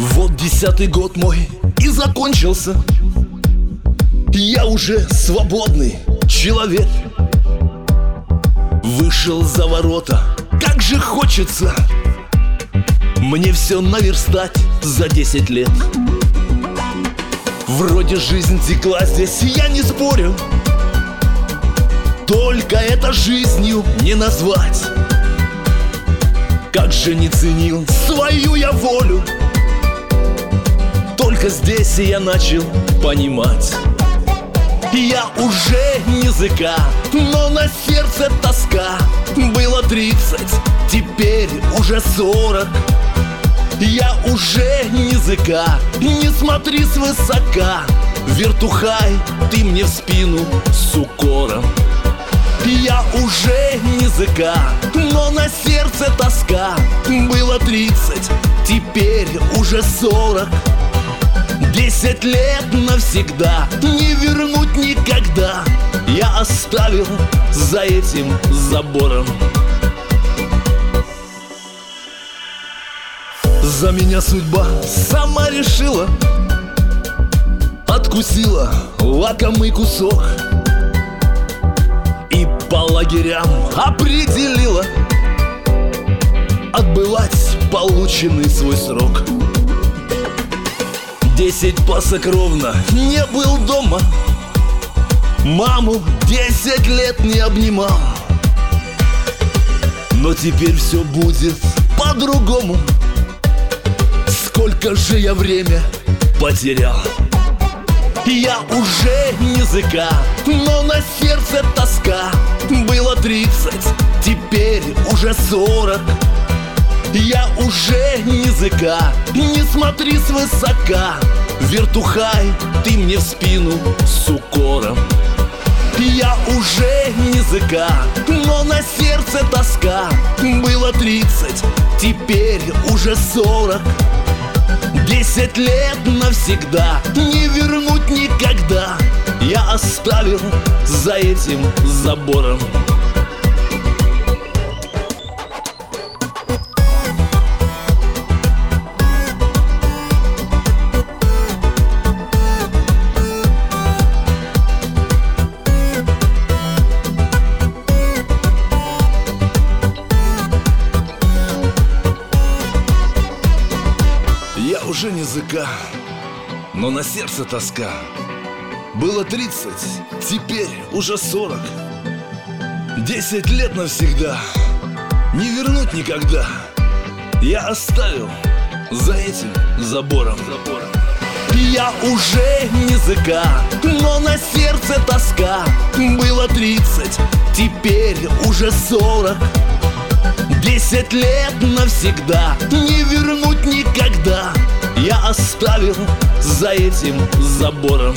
Вот десятый год мой и закончился Я уже свободный человек. Вышел за ворота, как же хочется Мне все наверстать за десять лет. Вроде жизнь текла здесь, я не спорю. Только это жизнью не назвать. Как же не ценил свою я волю. Только здесь я начал понимать Я уже языка, но на сердце тоска. Было тридцать, теперь уже сорок. Я уже языка, не смотри свысока. Вертухай, ты мне в спину с укором. Я уже языка, но на сердце тоска. Было тридцать, теперь уже сорок Десять лет навсегда. Не вернуть никогда. Я оставил за этим забором. За меня судьба сама решила. Откусила лакомый кусок. И по лагерям определила. Отбывать полученный свой срок Десять пасок ровно. Не был дома. Маму десять лет не обнимал. Но теперь все будет по-другому. Сколько же я время потерял. Я уже не языка, но на сердце тоска. Было тридцать, теперь уже сорок. Я уже не языка, не смотри свысока Вертухай, ты мне в спину с укором. Я уже не языка, но на сердце тоска. Было тридцать, теперь уже сорок. Десять лет навсегда, не вернуть никогда. Я оставил за этим забором Я уже не языка, но на сердце тоска. Было тридцать, теперь уже сорок. Десять лет навсегда, не вернуть никогда. Я оставил за этим забором. Я уже не языка, но на сердце тоска. Было тридцать, теперь уже сорок. Десять лет навсегда Не за этим забором